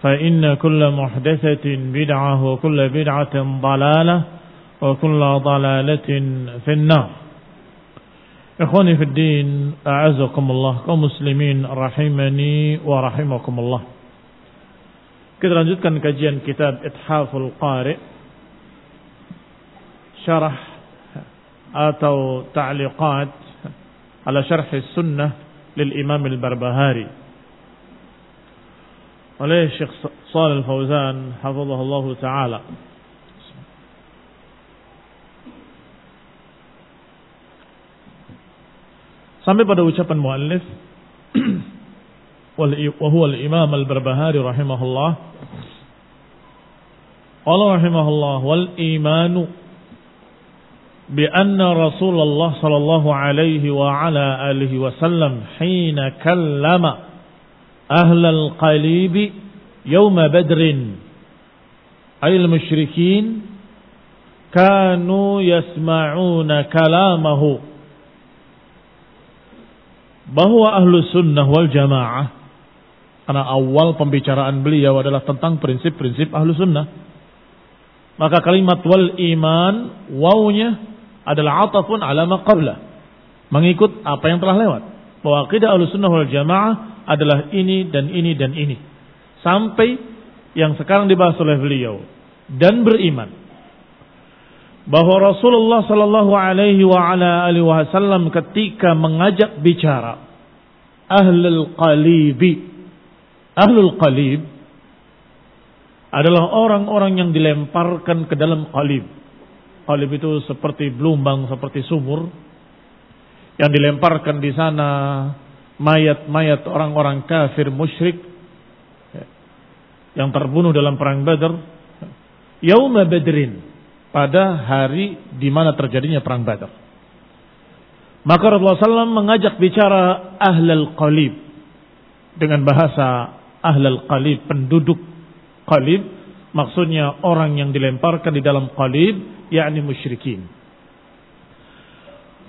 فإن كل محدثة بدعة وكل بدعة ضلالة وكل ضلالة في النار. إخواني في الدين أعزكم الله كمسلمين رحمني ورحمكم الله. Kita lanjutkan kajian kitab Ithaful Qari. Syarah atau ta'liqat ala syarh sunnah lil Imam oleh Syekh Shalal Fauzan hafizahullah taala. Sampai pada ucapan muallif wa huwa al-Imam al-Barbahari rahimahullah. Qala rahimahullah wal imanu bi anna Rasulullah sallallahu alaihi wa ala alihi wasallam hina kallama ahlal qalibi yawma badrin. Ayil musyrikin kanu yasma'una kalamahu. Bahwa ahlu sunnah wal jamaah karena awal pembicaraan beliau adalah tentang prinsip-prinsip ahlu sunnah maka kalimat wal iman wawnya adalah atafun ala maqablah mengikut apa yang telah lewat. Bahwa akidah ahlu sunnah wal jamaah adalah ini dan ini dan ini. Sampai yang sekarang dibahas oleh beliau dan beriman bahwa Rasulullah sallallahu alaihi wa ala alihi wasallam ketika mengajak bicara ahlul qalibi ahlul qalib adalah orang-orang yang dilemparkan ke dalam qalib. Qalib itu seperti belumbang, seperti sumur yang dilemparkan di sana mayat-mayat orang-orang kafir musyrik yang terbunuh dalam perang Badar yauma badrin pada hari di mana terjadinya perang Badar. Maka Rasulullah SAW mengajak bicara ahlal qalib dengan bahasa ahlal qalib penduduk qalib maksudnya orang yang dilemparkan di dalam qalib yakni musyrikin.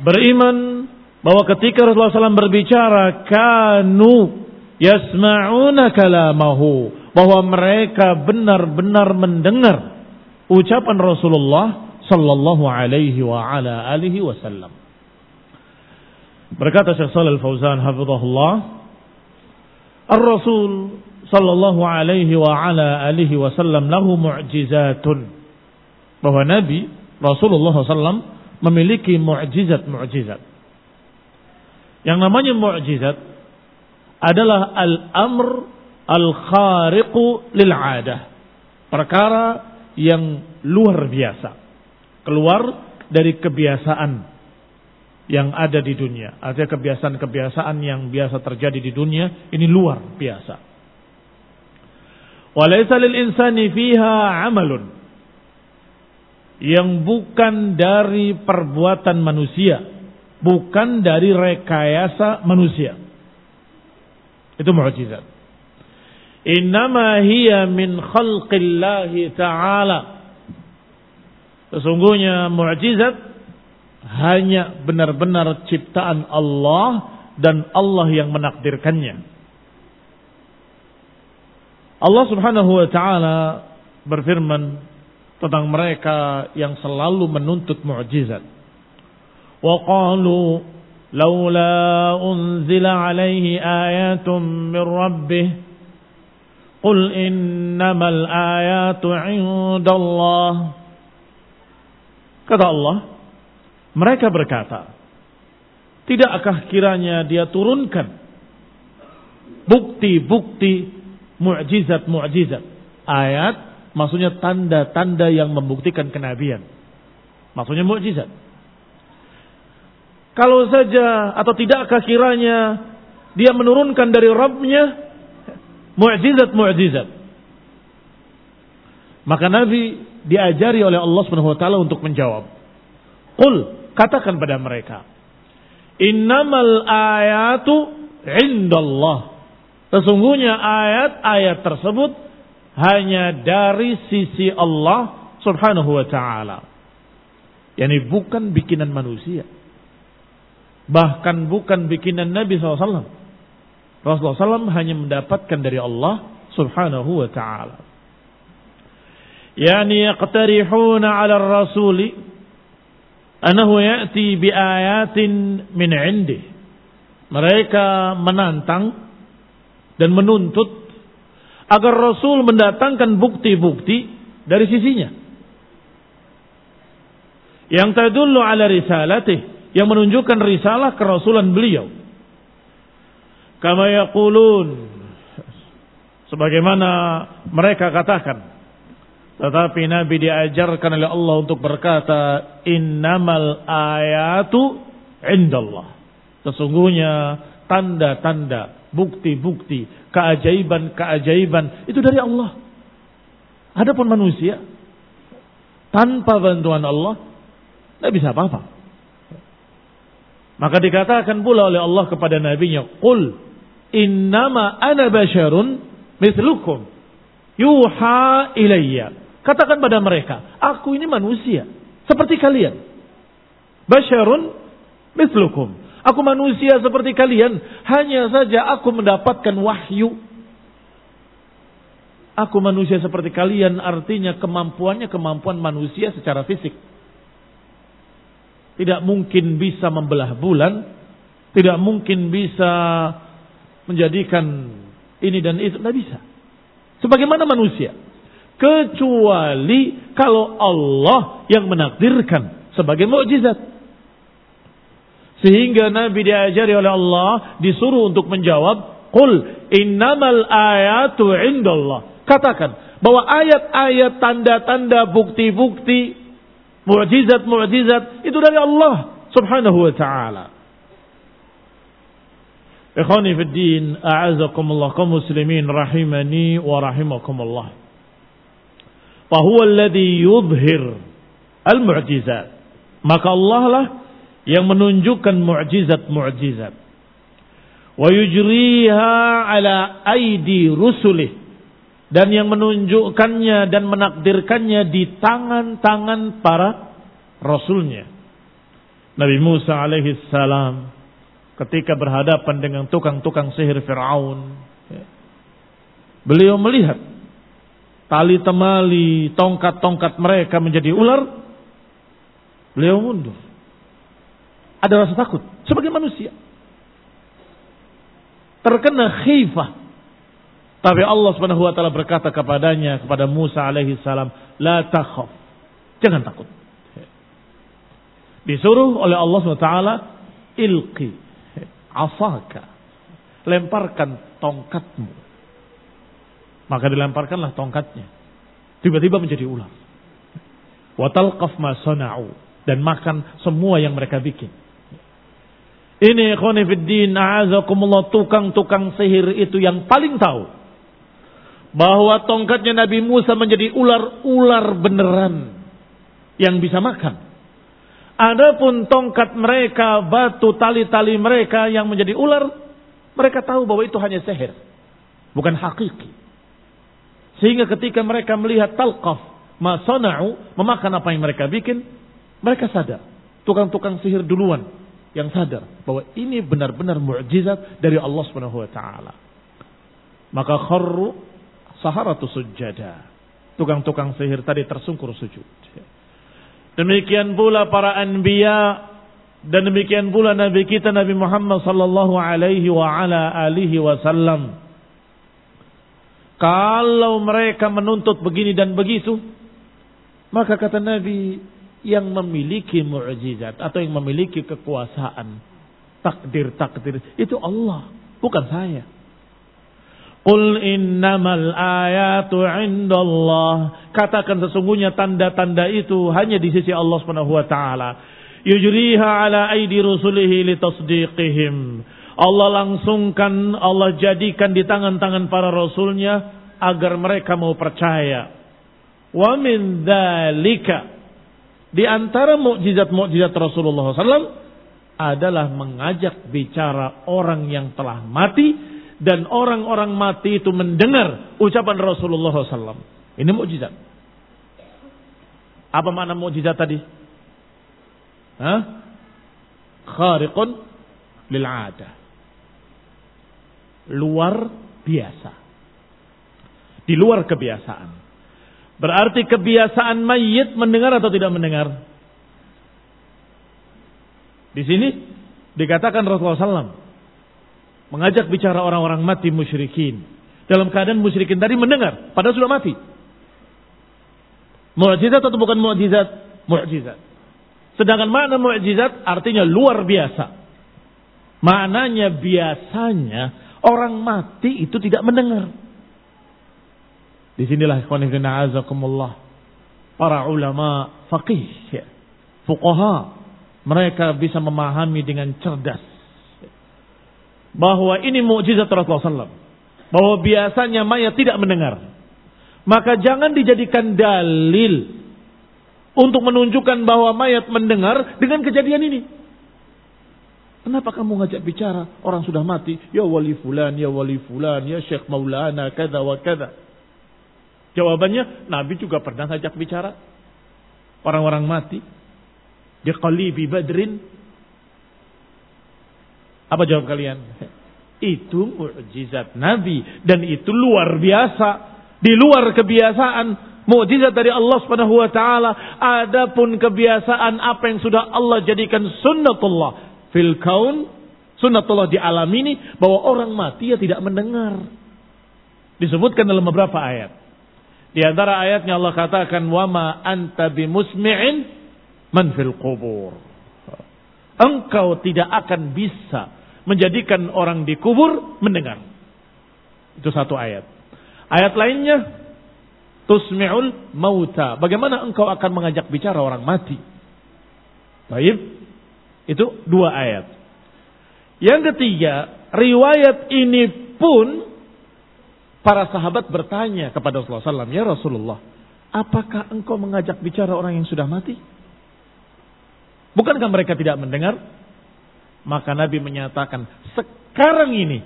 Beriman bahwa ketika Rasulullah SAW berbicara kanu yasma'una kalamahu bahwa mereka benar-benar mendengar ucapan Rasulullah sallallahu alaihi wa ala alihi wasallam. Berkata Syekh Shalal Fauzan hafizahullah, Ar-Rasul sallallahu alaihi wa ala alihi wasallam lahu mu'jizatun. Bahwa Nabi Rasulullah SAW memiliki mu'jizat-mu'jizat. Yang namanya mukjizat adalah al-amr al-khariqu lil adah. Perkara yang luar biasa. Keluar dari kebiasaan yang ada di dunia. Ada kebiasaan-kebiasaan yang biasa terjadi di dunia, ini luar biasa. Walaysa lil insani fiha amalun yang bukan dari perbuatan manusia, bukan dari rekayasa manusia. Itu mukjizat. Innama hiya min khalqillahi ta'ala. Sesungguhnya mukjizat hanya benar-benar ciptaan Allah dan Allah yang menakdirkannya. Allah Subhanahu wa taala berfirman tentang mereka yang selalu menuntut mukjizat. Wa qalu laula unzila alaihi ayatun min rabbih Qul innamal ayatu indallah. Kata Allah, mereka berkata, Tidakkah kiranya dia turunkan bukti-bukti mukjizat-mukjizat, ayat maksudnya tanda-tanda yang membuktikan kenabian. Maksudnya mukjizat. Kalau saja atau tidakkah kiranya dia menurunkan dari Rabbnya Mu'jizat-mu'jizat. Maka Nabi diajari oleh Allah taala untuk menjawab. Qul, katakan pada mereka, "Innamal ayatu indallah." Sesungguhnya ayat-ayat tersebut hanya dari sisi Allah Subhanahu wa bukan bikinan manusia. Bahkan bukan bikinan Nabi SAW. Rasulullah SAW hanya mendapatkan dari Allah subhanahu wa ta'ala. Yani yaqtarihuna ala rasuli anahu ya'ti bi ayatin min indih. Mereka menantang dan menuntut agar Rasul mendatangkan bukti-bukti dari sisinya. Yang tadullu ala risalatih, yang menunjukkan risalah kerasulan beliau. Kama yaqulun sebagaimana mereka katakan. Tetapi Nabi diajarkan oleh Allah untuk berkata innamal ayatu indallah. Sesungguhnya tanda-tanda bukti-bukti keajaiban-keajaiban itu dari Allah. Adapun manusia tanpa bantuan Allah tidak bisa apa-apa maka dikatakan pula oleh Allah kepada nabinya qul Innama ana basyarun mislukum. Yuha ilayya. Katakan pada mereka, aku ini manusia. Seperti kalian. Basyarun mislukum. Aku manusia seperti kalian. Hanya saja aku mendapatkan wahyu. Aku manusia seperti kalian artinya kemampuannya kemampuan manusia secara fisik. Tidak mungkin bisa membelah bulan. Tidak mungkin bisa menjadikan ini dan itu. Tidak bisa. Sebagaimana manusia. Kecuali kalau Allah yang menakdirkan sebagai mukjizat. Sehingga Nabi diajari oleh Allah disuruh untuk menjawab, Qul innamal ayatu indallah. Katakan bahwa ayat-ayat tanda-tanda bukti-bukti mukjizat-mukjizat itu dari Allah Subhanahu wa taala. Ikhwani fi din, a'azakumullah kaum muslimin rahimani wa rahimakumullah. Fahuwa alladhi yudhir al-mu'jizat. Maka Allah lah yang menunjukkan mu'jizat-mu'jizat. Wa yujriha ala aidi rusulih. Dan yang menunjukkannya dan menakdirkannya di tangan-tangan para rasulnya. Nabi Musa alaihi salam ketika berhadapan dengan tukang-tukang sihir Fir'aun. Ya. Beliau melihat tali temali, tongkat-tongkat mereka menjadi ular. Beliau mundur. Ada rasa takut sebagai manusia. Terkena khifah. Tapi Allah Subhanahu wa taala berkata kepadanya kepada Musa alaihi salam, "La takhaf." Jangan takut. Disuruh oleh Allah Subhanahu wa taala ilqi asaka. Lemparkan tongkatmu. Maka dilemparkanlah tongkatnya. Tiba-tiba menjadi ular. Watalqaf ma sana'u. Dan makan semua yang mereka bikin. Ini khonifiddin a'azakumullah tukang-tukang sihir itu yang paling tahu. Bahwa tongkatnya Nabi Musa menjadi ular-ular beneran. Yang bisa makan. Adapun tongkat mereka, batu tali-tali mereka yang menjadi ular. Mereka tahu bahwa itu hanya sihir. Bukan hakiki. Sehingga ketika mereka melihat talqaf, masona'u, memakan apa yang mereka bikin, mereka sadar. Tukang-tukang sihir duluan yang sadar bahwa ini benar-benar mukjizat dari Allah Subhanahu wa taala. Maka kharru saharatu sujada. Tukang-tukang sihir tadi tersungkur sujud. Demikian pula para anbiya dan demikian pula nabi kita Nabi Muhammad sallallahu alaihi wa ala alihi wasallam kalau mereka menuntut begini dan begitu, maka kata Nabi yang memiliki mukjizat atau yang memiliki kekuasaan takdir-takdir itu Allah, bukan saya. Qul innamal ayatu indallah. Katakan sesungguhnya tanda-tanda itu hanya di sisi Allah Subhanahu wa taala. Yujriha ala aidi rusulihi litasdiqihim. Allah langsungkan, Allah jadikan di tangan-tangan para rasulnya agar mereka mau percaya. Wa min dzalika di antara mukjizat-mukjizat Rasulullah SAW adalah mengajak bicara orang yang telah mati dan orang-orang mati itu mendengar ucapan Rasulullah SAW. Ini mukjizat. Apa makna mukjizat tadi? Hah? Khariqun lil luar biasa. Di luar kebiasaan. Berarti kebiasaan mayit mendengar atau tidak mendengar? Di sini dikatakan Rasulullah SAW mengajak bicara orang-orang mati musyrikin. Dalam keadaan musyrikin tadi mendengar, padahal sudah mati. Mukjizat atau bukan mukjizat? Mukjizat. Sedangkan makna mukjizat artinya luar biasa. Maknanya biasanya Orang mati itu tidak mendengar. Di sinilah azakumullah. Para ulama faqih, fuqaha. Mereka bisa memahami dengan cerdas. Bahwa ini mukjizat Rasulullah SAW. Bahwa biasanya mayat tidak mendengar. Maka jangan dijadikan dalil untuk menunjukkan bahwa mayat mendengar dengan kejadian ini. Kenapa kamu ngajak bicara orang sudah mati? Ya wali fulan, ya wali fulan, ya syekh maulana, kada wa kada. Jawabannya, Nabi juga pernah ngajak bicara orang-orang mati. Di qalibi badrin. Apa jawab kalian? Itu mukjizat Nabi dan itu luar biasa, di luar kebiasaan mukjizat dari Allah Subhanahu wa taala. Adapun kebiasaan apa yang sudah Allah jadikan sunnatullah, fil kaun sunnatullah di alam ini bahwa orang mati ya tidak mendengar. Disebutkan dalam beberapa ayat. Di antara ayatnya Allah katakan wama anta bimusmi'in man fil kubur. Engkau tidak akan bisa menjadikan orang di kubur mendengar. Itu satu ayat. Ayat lainnya tusmi'ul mauta. Bagaimana engkau akan mengajak bicara orang mati? Baik. Itu dua ayat. Yang ketiga, riwayat ini pun para sahabat bertanya kepada Rasulullah SAW, Ya Rasulullah, apakah engkau mengajak bicara orang yang sudah mati? Bukankah mereka tidak mendengar? Maka Nabi menyatakan, sekarang ini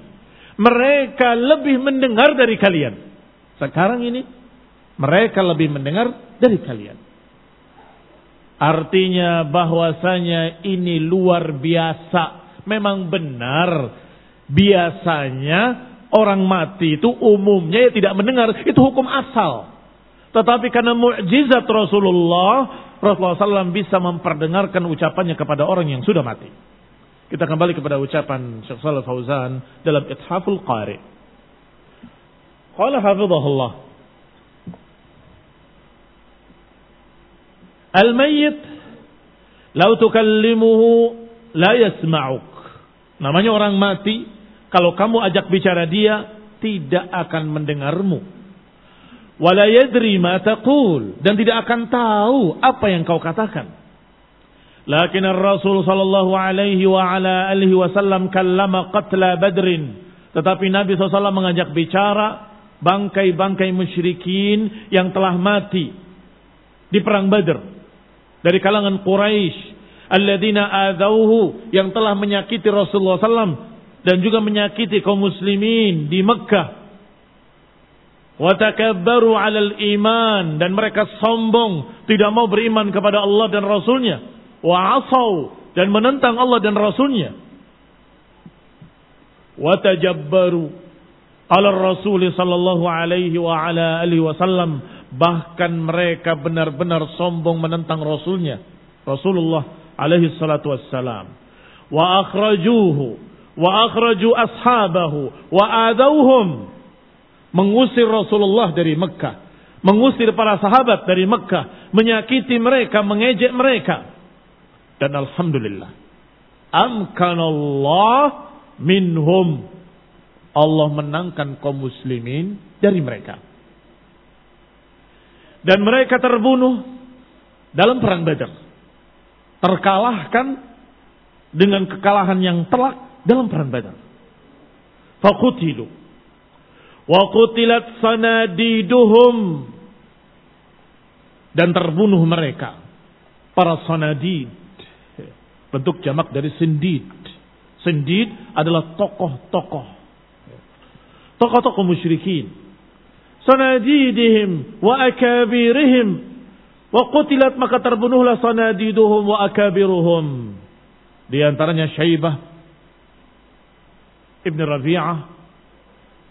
mereka lebih mendengar dari kalian. Sekarang ini mereka lebih mendengar dari kalian. Artinya bahwasanya ini luar biasa. Memang benar. Biasanya orang mati itu umumnya ya tidak mendengar. Itu hukum asal. Tetapi karena mukjizat Rasulullah, Rasulullah SAW bisa memperdengarkan ucapannya kepada orang yang sudah mati. Kita kembali kepada ucapan Syekh Salih Fauzan dalam Ithaful Qari. Qala hafizahullah. Al-mayyit lau tukallimuhu la yasma'uk. Namanya orang mati, kalau kamu ajak bicara dia tidak akan mendengarmu. wala yadri ma taqul dan tidak akan tahu apa yang kau katakan. Lakin Rasul sallallahu alaihi wa ala alihi wasallam kallama qatla Badrin. Tetapi Nabi SAW mengajak bicara bangkai-bangkai musyrikin yang telah mati di perang Badr dari kalangan Quraisy alladzina adauhu yang telah menyakiti Rasulullah SAW dan juga menyakiti kaum muslimin di Mekkah Watakabbaru alal iman dan mereka sombong tidak mau beriman kepada Allah dan Rasulnya. Wa asau dan menentang Allah dan Rasulnya. Watajabbaru ala Rasul sallallahu alaihi wa ala alihi wasallam. Bahkan mereka benar-benar sombong menentang Rasulnya. Rasulullah alaihi salatu wassalam. Wa akhrajuhu wa akhraju ashabahu. Wa adauhum mengusir Rasulullah dari Mekah, mengusir para sahabat dari Mekah, menyakiti mereka, mengejek mereka. Dan alhamdulillah, amkanallah minhum. Allah menangkan kaum muslimin dari mereka. Dan mereka terbunuh dalam perang Badar. Terkalahkan dengan kekalahan yang telak dalam perang Badar. Fakutilu Wa qutilat sanadiduhum dan terbunuh mereka para sanadid Bentuk jamak dari sindid. Sindid adalah tokoh-tokoh. Tokoh-tokoh musyrikin. Sanadidihim wa akabirihim. Wa qutilat maka terbunuhlah sanadiduhum wa akabiruhum. Di antaranya Syaibah. Ibn Rabi'ah.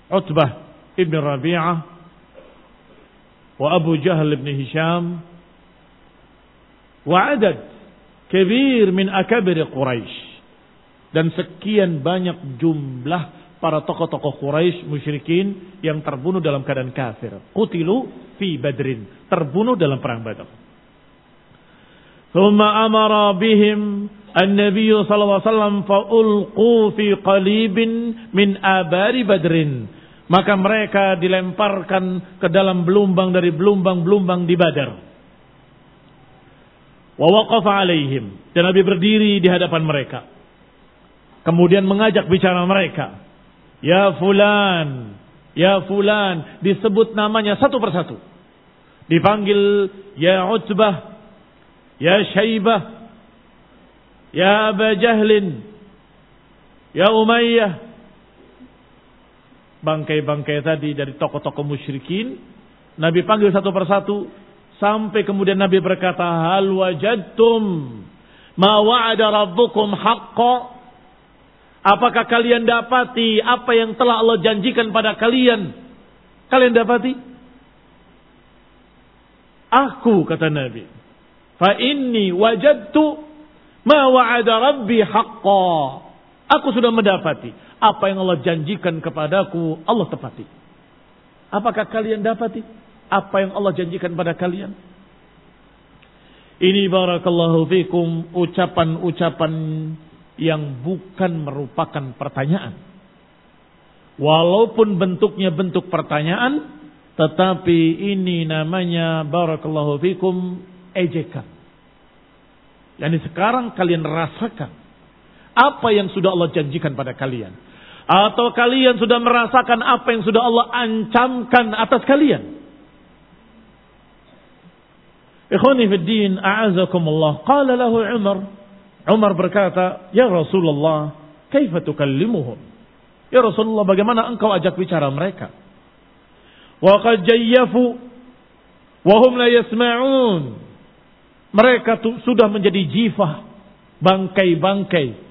Utbah Ibn Rabi'ah. Wa Abu Jahal Ibn Hisham. Wa adad كبير من أكابر قريش dan sekian banyak jumlah para tokoh-tokoh Quraisy musyrikin yang terbunuh dalam keadaan kafir. Qutilu fi Badrin, terbunuh dalam perang Badar. ثم أمر بهم النبي صلى الله عليه وسلم فألقوا في قليب من آبار بدر maka mereka dilemparkan ke dalam belumbang dari belumbang-belumbang di Badar. Wa alaihim. Dan Nabi berdiri di hadapan mereka. Kemudian mengajak bicara mereka. Ya fulan, ya fulan, disebut namanya satu persatu. Dipanggil ya Utbah, ya Syaibah, ya Aba Jahlin, ya Umayyah, bangkai-bangkai tadi dari tokoh-tokoh musyrikin. Nabi panggil satu persatu sampai kemudian Nabi berkata, "Hal wajadtum ma wa'ada rabbukum haqqo?" Apakah kalian dapati apa yang telah Allah janjikan pada kalian? Kalian dapati? Aku kata Nabi. Fa inni wajadtu ma wa'ada rabbi haqqo. Aku sudah mendapati apa yang Allah janjikan kepadaku, Allah tepati. Apakah kalian dapati apa yang Allah janjikan pada kalian? Ini barakallahu fikum ucapan-ucapan yang bukan merupakan pertanyaan. Walaupun bentuknya bentuk pertanyaan, tetapi ini namanya barakallahu fikum ejekan. Yani sekarang kalian rasakan apa yang sudah Allah janjikan pada kalian. Atau kalian sudah merasakan apa yang sudah Allah ancamkan atas kalian. Ikhwani fi din, a'azakumullah. Qala lahu Umar. Umar berkata, Ya Rasulullah, kaifa tukallimuhum? Ya Rasulullah, bagaimana engkau ajak bicara mereka? Wa qad jayyafu wa hum la yasma'un. Mereka sudah menjadi jifah, bangkai-bangkai.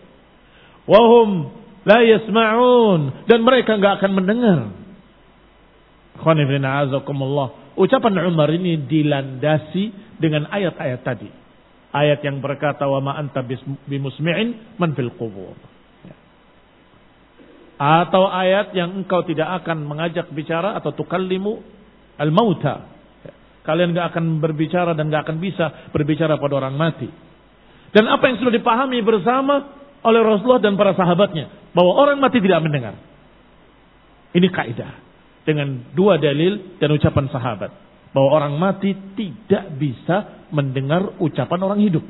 Wahum La yasma'un. Dan mereka nggak akan mendengar. Ucapan Umar ini dilandasi dengan ayat-ayat tadi. Ayat yang berkata wa ma anta bimusmi'in man fil qubur. Atau ayat yang engkau tidak akan mengajak bicara atau tukallimu al-mauta. Kalian gak akan berbicara dan gak akan bisa berbicara pada orang mati. Dan apa yang sudah dipahami bersama oleh Rasulullah dan para sahabatnya bahwa orang mati tidak mendengar. Ini kaidah. Dengan dua dalil dan ucapan sahabat bahwa orang mati tidak bisa mendengar ucapan orang hidup.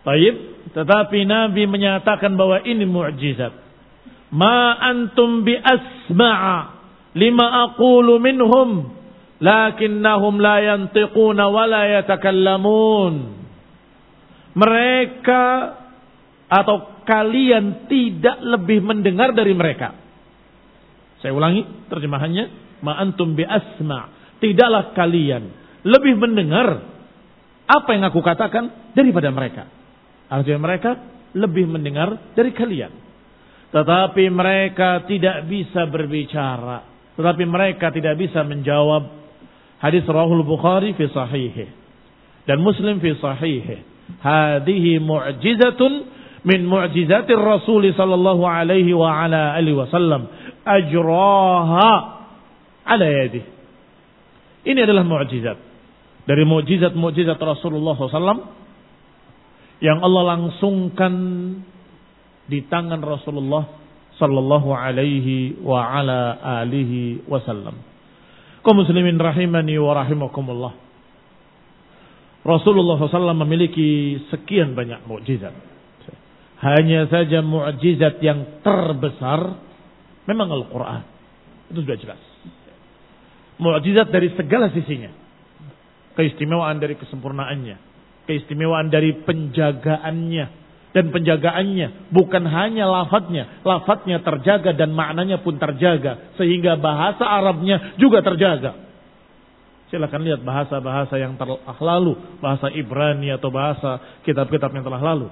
Baik, tetapi Nabi menyatakan bahwa ini mukjizat. Ma antum bi asma'a lima aqulu minhum lakinnahum la yantiquna wa la yatakallamun. Mereka atau kalian tidak lebih mendengar dari mereka. Saya ulangi terjemahannya, ma antum bi asma. Tidaklah kalian lebih mendengar apa yang aku katakan daripada mereka. Artinya mereka lebih mendengar dari kalian. Tetapi mereka tidak bisa berbicara. Tetapi mereka tidak bisa menjawab. Hadis Rahul Bukhari fi sahihih. Dan Muslim fi sahihih. Hadihi mu'jizatun min mu'jizatir Rasul sallallahu alaihi wa ala alihi wasallam ajraha ala yadi. Ini adalah mukjizat. Dari mukjizat-mukjizat Rasulullah SAW yang Allah langsungkan di tangan Rasulullah sallallahu alaihi wa ala alihi wasallam. Kaum muslimin rahimani wa rahimakumullah. Rasulullah SAW memiliki sekian banyak mukjizat. Hanya saja mukjizat yang terbesar Memang Al-Quran. Itu sudah jelas. Mukjizat dari segala sisinya. Keistimewaan dari kesempurnaannya. Keistimewaan dari penjagaannya. Dan penjagaannya bukan hanya lafadznya. Lafadznya terjaga dan maknanya pun terjaga. Sehingga bahasa Arabnya juga terjaga. Silahkan lihat bahasa-bahasa yang telah lalu. Bahasa Ibrani atau bahasa kitab-kitab yang telah lalu.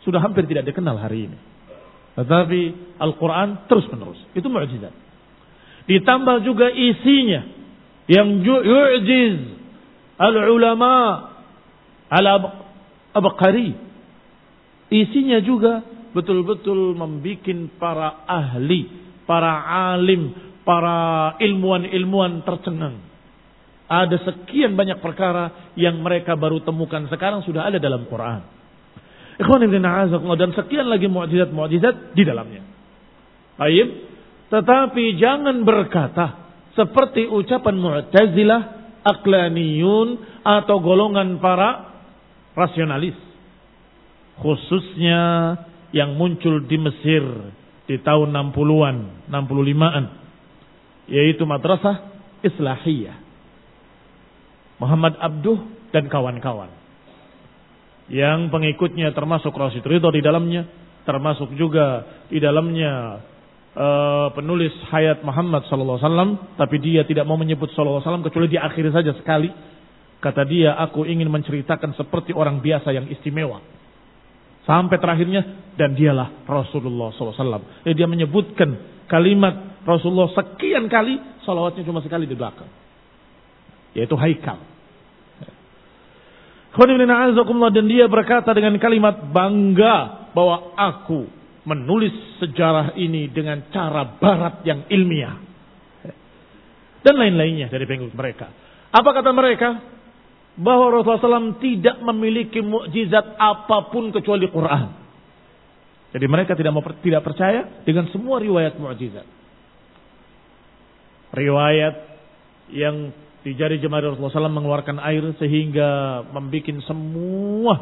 Sudah hampir tidak dikenal hari ini. Tetapi Al-Quran terus menerus. Itu mukjizat. Ditambah juga isinya. Yang yu'jiz al-ulama al-abqari. Isinya juga betul-betul membuat para ahli, para alim, para ilmuwan-ilmuwan tercengang. Ada sekian banyak perkara yang mereka baru temukan sekarang sudah ada dalam Quran. Dan sekian lagi mukjizat-mukjizat di dalamnya. Baik, tetapi jangan berkata seperti ucapan Mu'tazilah, Aqlaniyun atau golongan para rasionalis. Khususnya yang muncul di Mesir di tahun 60-an, 65-an. Yaitu madrasah Islahiyah. Muhammad Abduh dan kawan-kawan yang pengikutnya termasuk Rasid Ridho di dalamnya, termasuk juga di dalamnya uh, penulis hayat Muhammad SAW, tapi dia tidak mau menyebut SAW kecuali di akhir saja sekali. Kata dia, aku ingin menceritakan seperti orang biasa yang istimewa. Sampai terakhirnya, dan dialah Rasulullah SAW. Jadi dia menyebutkan kalimat Rasulullah sekian kali, salawatnya cuma sekali di belakang. Yaitu haikal dan dia berkata dengan kalimat bangga bahwa aku menulis sejarah ini dengan cara barat yang ilmiah. Dan lain-lainnya dari pengikut mereka. Apa kata mereka? Bahwa Rasulullah SAW tidak memiliki mukjizat apa pun kecuali Quran. Jadi mereka tidak mau tidak percaya dengan semua riwayat mukjizat. Riwayat yang di jari jemari Rasulullah SAW mengeluarkan air sehingga membuat semua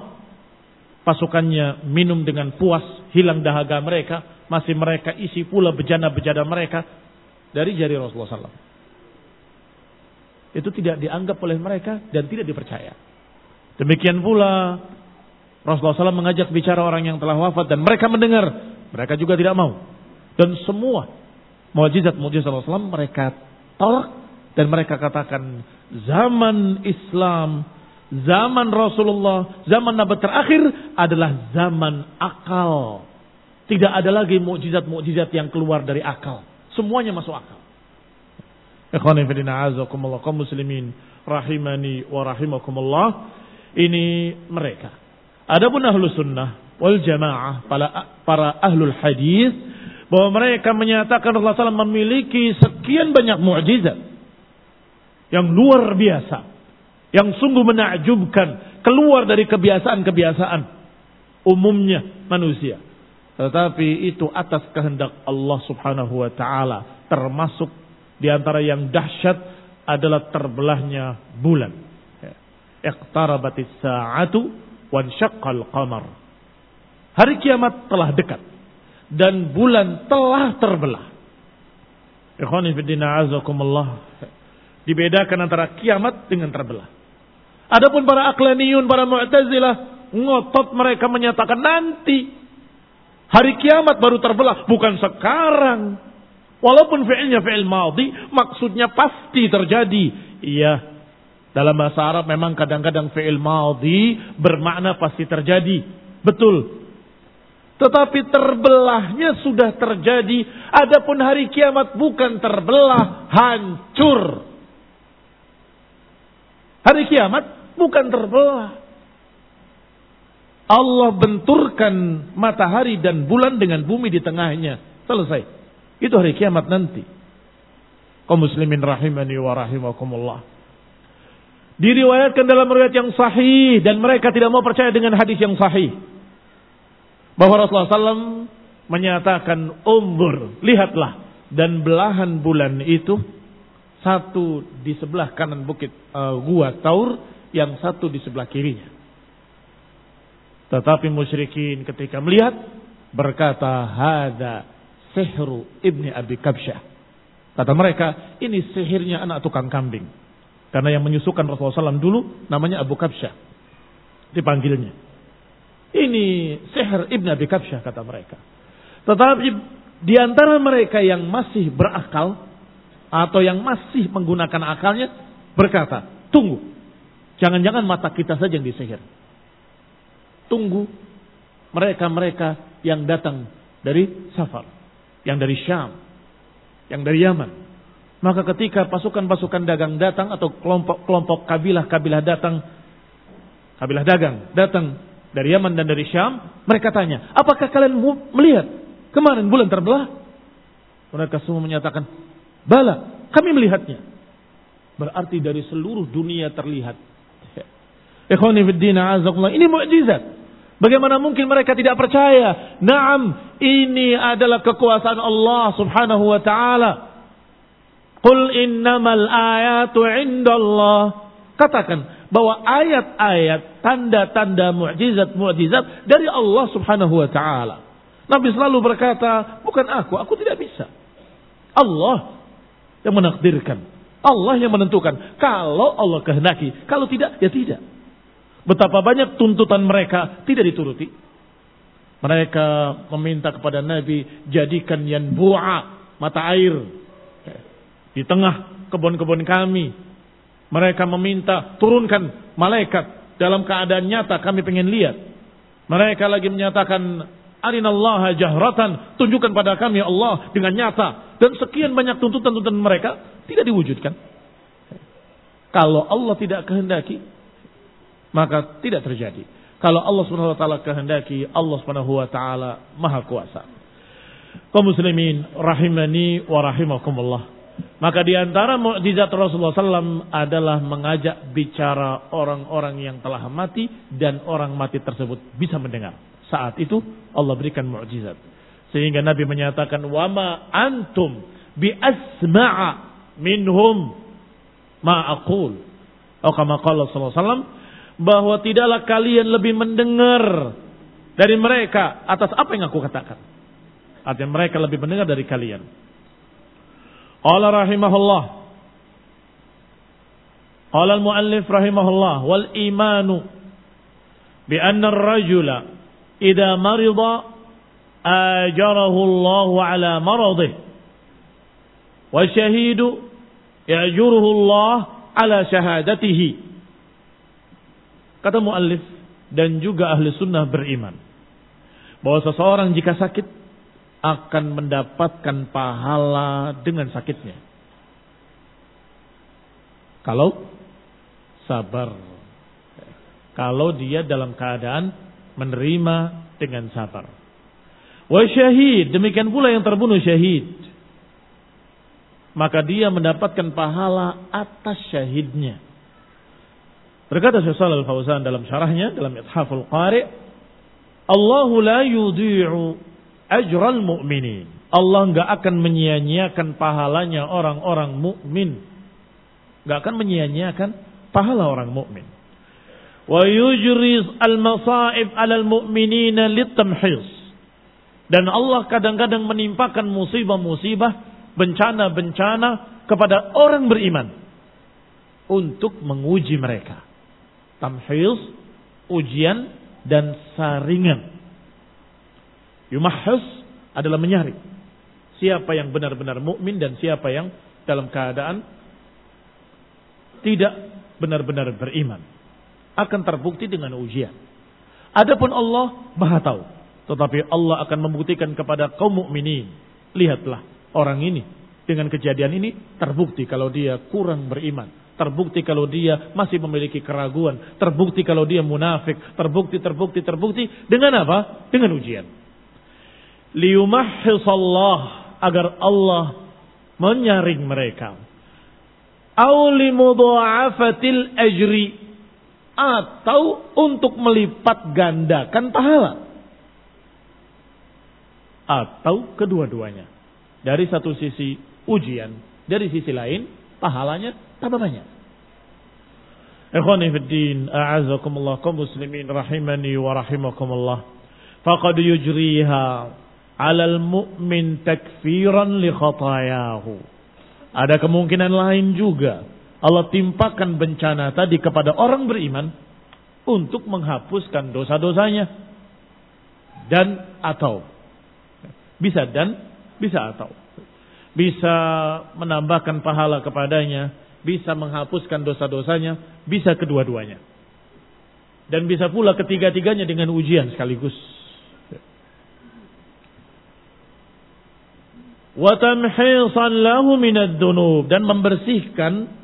pasukannya minum dengan puas, hilang dahaga mereka, masih mereka isi pula bejana-bejana mereka dari jari Rasulullah SAW. Itu tidak dianggap oleh mereka dan tidak dipercaya. Demikian pula Rasulullah SAW mengajak bicara orang yang telah wafat dan mereka mendengar. Mereka juga tidak mau. Dan semua mujizat-mujizat Rasulullah SAW mereka tolak dan mereka katakan zaman Islam, zaman Rasulullah, zaman Nabi terakhir adalah zaman akal. Tidak ada lagi mukjizat-mukjizat yang keluar dari akal. Semuanya masuk akal. Ikhwanin kaum muslimin rahimani wa rahimakumullah. Ini mereka. Adapun ahlu sunnah wal jamaah para, para ahlul hadis bahwa mereka menyatakan Rasulullah SAW memiliki sekian banyak mukjizat yang luar biasa, yang sungguh menakjubkan, keluar dari kebiasaan-kebiasaan umumnya manusia. Tetapi itu atas kehendak Allah Subhanahu wa taala termasuk di antara yang dahsyat adalah terbelahnya bulan. Iqtarabatis sa'atu wan qamar. Hari kiamat telah dekat dan bulan telah terbelah. Ikhwani fiddina azakumullah. Dibedakan antara kiamat dengan terbelah. Adapun para aklaniyun, para mu'tazilah, ngotot mereka menyatakan nanti hari kiamat baru terbelah, bukan sekarang. Walaupun fi'ilnya fi'il madhi, maksudnya pasti terjadi. Iya, dalam bahasa Arab memang kadang-kadang fi'il madhi bermakna pasti terjadi. Betul, tetapi terbelahnya sudah terjadi. Adapun hari kiamat bukan terbelah, hancur. Hari kiamat bukan terbelah. Allah benturkan matahari dan bulan dengan bumi di tengahnya. Selesai. Itu hari kiamat nanti. Kaum muslimin rahimani wa rahimakumullah. Diriwayatkan dalam riwayat yang sahih dan mereka tidak mau percaya dengan hadis yang sahih bahwa Rasulullah SAW menyatakan umbur, lihatlah dan belahan bulan itu satu di sebelah kanan bukit uh, gua Taur, yang satu di sebelah kirinya. Tetapi musyrikin ketika melihat berkata hada sihru ibni Abi Kabsyah. Kata mereka, ini sihirnya anak tukang kambing. Karena yang menyusukan Rasulullah SAW dulu namanya Abu Kabsyah. Dipanggilnya. Ini seher Ibn Abi Kabsyah kata mereka. Tetapi di antara mereka yang masih berakal atau yang masih menggunakan akalnya berkata, tunggu. Jangan-jangan mata kita saja yang disihir. Tunggu mereka-mereka yang datang dari Safar, yang dari Syam, yang dari Yaman. Maka ketika pasukan-pasukan dagang datang atau kelompok-kelompok kabilah-kabilah datang, kabilah dagang datang dari Yaman dan dari Syam, mereka tanya, apakah kalian melihat kemarin bulan terbelah? Mereka semua menyatakan, bala, kami melihatnya. Berarti dari seluruh dunia terlihat. Ini mukjizat. Bagaimana mungkin mereka tidak percaya? Naam, ini adalah kekuasaan Allah Subhanahu wa taala. Qul innamal ayatu indallah. Katakan, bahwa ayat-ayat, tanda-tanda mukjizat-mukjizat dari Allah Subhanahu wa taala. Nabi selalu berkata, bukan aku, aku tidak bisa. Allah yang menakdirkan. Allah yang menentukan. Kalau Allah kehendaki, kalau tidak, ya tidak. Betapa banyak tuntutan mereka tidak dituruti. Mereka meminta kepada Nabi, jadikan yang bu'a, mata air. Di tengah kebun-kebun kami, mereka meminta turunkan malaikat dalam keadaan nyata kami pengen lihat. Mereka lagi menyatakan arinallaha jahratan, tunjukkan pada kami Allah dengan nyata. Dan sekian banyak tuntutan-tuntutan mereka tidak diwujudkan. Kalau Allah tidak kehendaki, maka tidak terjadi. Kalau Allah Subhanahu kehendaki, Allah Subhanahu Maha Kuasa. Kaum muslimin rahimani wa rahimakumullah. Maka di antara mukjizat Rasulullah SAW adalah mengajak bicara orang-orang yang telah mati dan orang mati tersebut bisa mendengar. Saat itu Allah berikan mukjizat. Sehingga Nabi menyatakan wama antum bi asma'a minhum ma aqul. Oh kama qala sallallahu bahwa tidaklah kalian lebih mendengar dari mereka atas apa yang aku katakan. Artinya mereka lebih mendengar dari kalian. Qala rahimahullah. Qala al-muallif rahimahullah wal imanu bi anna ar-rajula idza marida ajarahu Allah ala maradih wa shahidu ya'juruhu Allah ala syahadatihi kata muallif dan juga ahli sunnah beriman bahwa seseorang jika sakit akan mendapatkan pahala dengan sakitnya. Kalau sabar. Kalau dia dalam keadaan menerima dengan sabar. Wa syahid, demikian pula yang terbunuh syahid. Maka dia mendapatkan pahala atas syahidnya. Berkata Syekh Shalal Al-Fauzan dalam syarahnya dalam Ithaful Qari, Allahu la yudhi'u ajral mu'minin. Allah nggak akan menyia-nyiakan pahalanya orang-orang mukmin. Nggak akan menyia-nyiakan pahala orang mukmin. Al-masaib. Dan Allah kadang-kadang menimpakan musibah-musibah, bencana-bencana kepada orang beriman untuk menguji mereka. Tamhis, ujian dan saringan. Yumahhis adalah menyaring siapa yang benar-benar mukmin dan siapa yang dalam keadaan tidak benar-benar beriman. Akan terbukti dengan ujian. Adapun Allah Maha tahu, tetapi Allah akan membuktikan kepada kaum mukminin. Lihatlah orang ini dengan kejadian ini terbukti kalau dia kurang beriman. Terbukti kalau dia masih memiliki keraguan. Terbukti kalau dia munafik. Terbukti, terbukti, terbukti. Dengan apa? Dengan ujian. Liyumahhisallah agar Allah menyaring mereka. Mudha'afatil ajri atau untuk melipat gandakan pahala. Atau kedua-duanya. Dari satu sisi ujian, dari sisi lain pahalanya tambah banyak. Ikhwani fiddin, a'azakumullah kaum muslimin rahimani wa rahimakumullah. Faqad yujriha alal mu'min takfiran li khatayahu. Ada kemungkinan lain juga. Allah timpakan bencana tadi kepada orang beriman untuk menghapuskan dosa-dosanya. Dan atau. Bisa dan, bisa atau. Bisa menambahkan pahala kepadanya. Bisa menghapuskan dosa-dosanya. Bisa kedua-duanya. Dan bisa pula ketiga-tiganya dengan ujian sekaligus. wa tamhisan lahu minad dunub dan membersihkan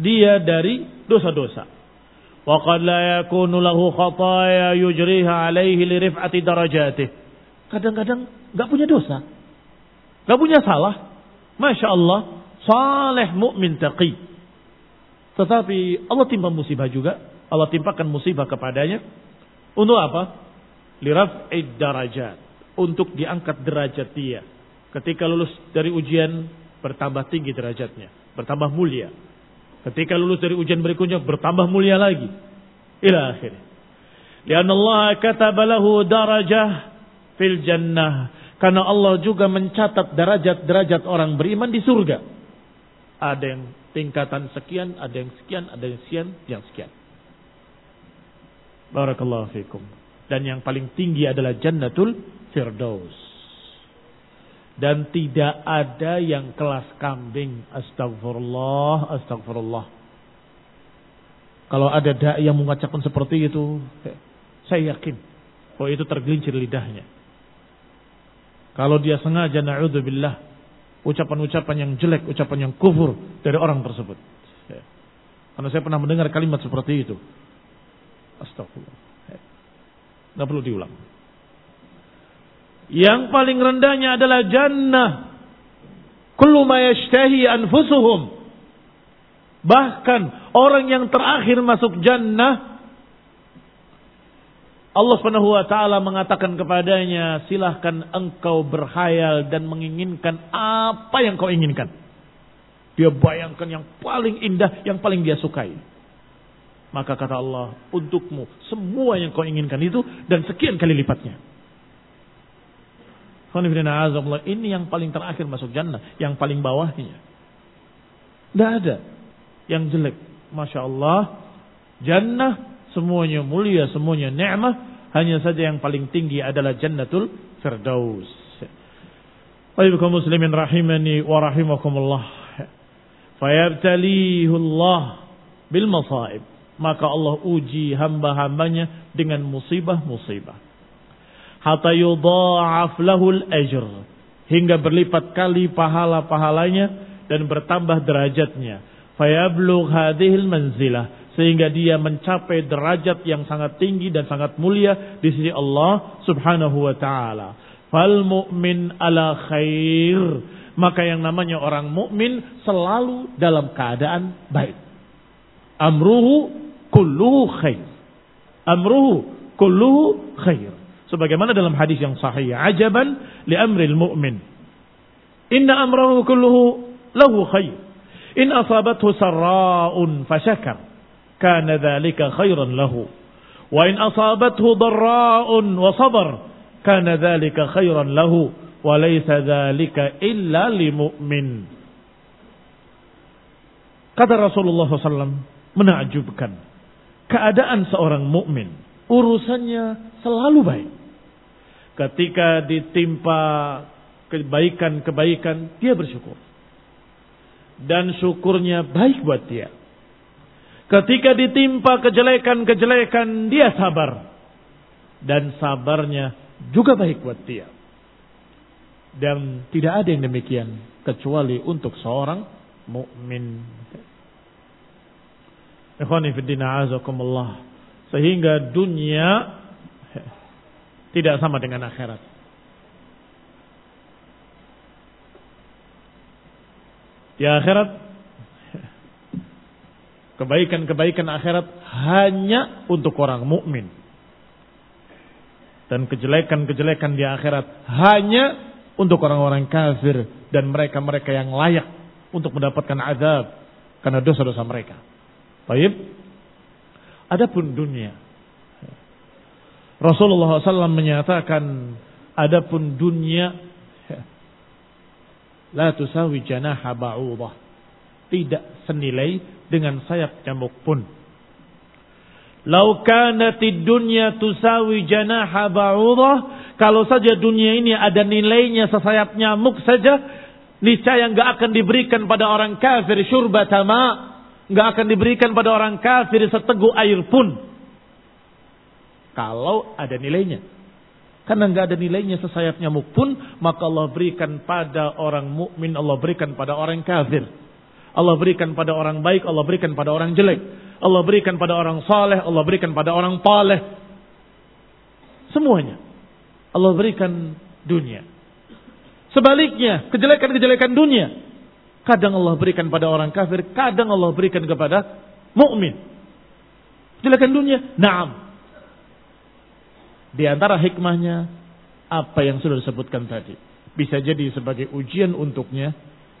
dia dari dosa-dosa. Wa qad la yakunu lahu khataya yujriha. Kadang-kadang enggak punya dosa. Enggak punya salah. Masya Allah, saleh mukmin taqi. Tetapi Allah timpa musibah juga. Allah timpakan musibah kepadanya. Untuk apa? Liraf'id darajat. Untuk diangkat derajat dia Ketika lulus dari ujian bertambah tinggi derajatnya, bertambah mulia. Ketika lulus dari ujian berikutnya bertambah mulia lagi. Ila akhir. Lianna Allah kataba lahu darajah fil jannah. Karena Allah juga mencatat derajat-derajat orang beriman di surga. Ada yang tingkatan sekian, ada yang sekian, ada yang sekian, yang sekian. Barakallahu fikum. Dan yang paling tinggi adalah Jannatul Firdaus dan tidak ada yang kelas kambing. Astagfirullah, astagfirullah. Kalau ada dai yang mengucapkan seperti itu, saya yakin bahwa itu tergelincir lidahnya. Kalau dia sengaja na'udzubillah ucapan-ucapan yang jelek, ucapan yang kufur dari orang tersebut. Karena saya pernah mendengar kalimat seperti itu. Astagfirullah. Tidak perlu diulang. Yang paling rendahnya adalah jannah. Kullu ma yashtahi anfusuhum. Bahkan orang yang terakhir masuk jannah Allah Subhanahu wa taala mengatakan kepadanya, "Silahkan engkau berhayal dan menginginkan apa yang kau inginkan." Dia bayangkan yang paling indah, yang paling dia sukai. Maka kata Allah, "Untukmu semua yang kau inginkan itu dan sekian kali lipatnya." Ini yang paling terakhir masuk jannah. Yang paling bawahnya. Tidak ada yang jelek. Masya Allah. Jannah semuanya mulia, semuanya ni'mah. Hanya saja yang paling tinggi adalah jannatul firdaus. Baik muslimin rahimani wa rahimakumullah. Fayabtalihullah bil masaib. Maka Allah uji hamba-hambanya dengan musibah-musibah hatta yudha'af lahul ajr hingga berlipat kali pahala-pahalanya dan bertambah derajatnya. Fayablugh hadhil manzilah sehingga dia mencapai derajat yang sangat tinggi dan sangat mulia di sisi Allah Subhanahu wa taala. Fal mu'min ala khair maka yang namanya orang mukmin selalu dalam keadaan baik. Amruhu kulluhu khair. Amruhu kulluhu khair Sebagaimana dalam hadis yang sahih, ajaban li amril mu'min. Inna amrahu kulluhu lahu khair. In asabathu sarra'un fashakar. Kana dhalika khairan lahu. Wa in asabathu darra'un wa sabar. Kana dhalika khairan lahu. Wa laysa dhalika illa limu'min. Kata Rasulullah SAW menakjubkan keadaan seorang mukmin urusannya selalu baik. Ketika ditimpa kebaikan-kebaikan, dia bersyukur. Dan syukurnya baik buat dia. Ketika ditimpa kejelekan-kejelekan, dia sabar. Dan sabarnya juga baik buat dia. Dan tidak ada yang demikian kecuali untuk seorang mukmin. Ikhwani azakumullah. Sehingga dunia tidak sama dengan akhirat. Di akhirat kebaikan-kebaikan akhirat hanya untuk orang mukmin. Dan kejelekan-kejelekan di akhirat hanya untuk orang-orang kafir dan mereka-mereka yang layak untuk mendapatkan azab karena dosa-dosa mereka. Baik. Adapun dunia Rasulullah SAW menyatakan adapun dunia la tusawi janaha ba'udah. Tidak senilai dengan sayap nyamuk pun. Lau kanatid dunya tusawi janaha ba'udah kalau saja dunia ini ada nilainya sesayap nyamuk saja niscaya enggak akan diberikan pada orang kafir syurbatama enggak akan diberikan pada orang kafir seteguk air pun kalau ada nilainya. Karena nggak ada nilainya sesayap nyamuk pun, maka Allah berikan pada orang mukmin, Allah berikan pada orang kafir. Allah berikan pada orang baik, Allah berikan pada orang jelek. Allah berikan pada orang saleh, Allah berikan pada orang paleh. Semuanya. Allah berikan dunia. Sebaliknya, kejelekan-kejelekan dunia. Kadang Allah berikan pada orang kafir, kadang Allah berikan kepada mukmin. Kejelekan dunia, naam. Di antara hikmahnya apa yang sudah disebutkan tadi. Bisa jadi sebagai ujian untuknya,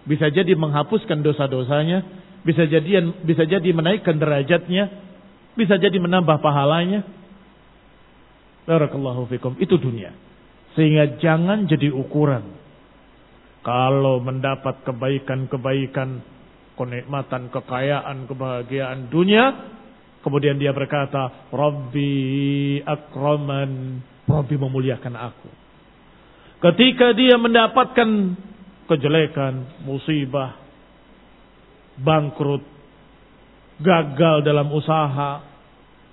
bisa jadi menghapuskan dosa-dosanya, bisa jadi bisa jadi menaikkan derajatnya, bisa jadi menambah pahalanya. Barakallahu fikum. Itu dunia. Sehingga jangan jadi ukuran. Kalau mendapat kebaikan-kebaikan, kenikmatan, kekayaan, kebahagiaan dunia, Kemudian dia berkata, Rabbi akraman. Rabbi memuliakan aku. Ketika dia mendapatkan kejelekan, musibah, bangkrut, gagal dalam usaha,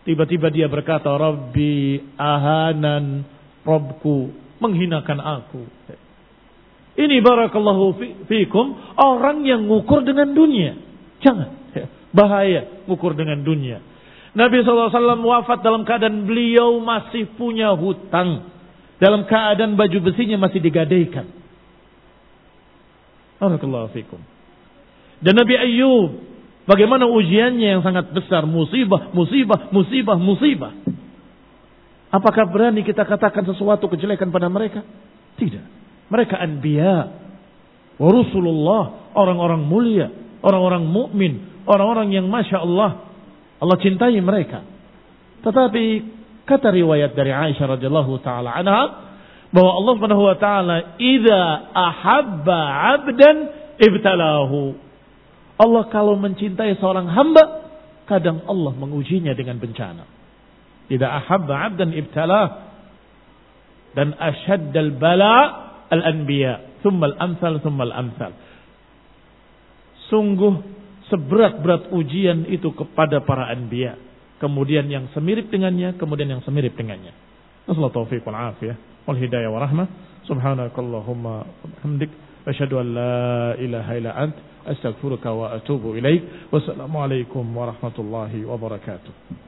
tiba-tiba dia berkata, Rabbi ahanan, Robku menghinakan aku. Ini barakallahu fikum orang yang ngukur dengan dunia. Jangan. Bahaya ngukur dengan dunia. Nabi SAW wafat dalam keadaan beliau masih punya hutang. Dalam keadaan baju besinya masih digadaikan. Dan Nabi Ayub. Bagaimana ujiannya yang sangat besar. Musibah, musibah, musibah, musibah. Apakah berani kita katakan sesuatu kejelekan pada mereka? Tidak. Mereka anbiya. Rasulullah. Orang-orang mulia. Orang-orang mukmin, Orang-orang yang Masya Allah Allah cintai mereka. Tetapi kata riwayat dari Aisyah radhiyallahu taala anha bahwa Allah Subhanahu wa taala idza ahabba 'abdan ibtalahu. Allah kalau mencintai seorang hamba kadang Allah mengujinya dengan bencana. Idza ahabba 'abdan ibtalah dan asyaddal bala al-anbiya, thumma al-amsal, thumma al-amsal. Sungguh seberat-berat ujian itu kepada para anbiya. Kemudian yang semirip dengannya, kemudian yang semirip dengannya. Nasallahu taufiq wal afiyah wal hidayah wa rahmah. Subhanakallahumma hamdik asyhadu an la ilaha illa ant astaghfiruka wa atubu ilaik. Wassalamu alaikum warahmatullahi wabarakatuh.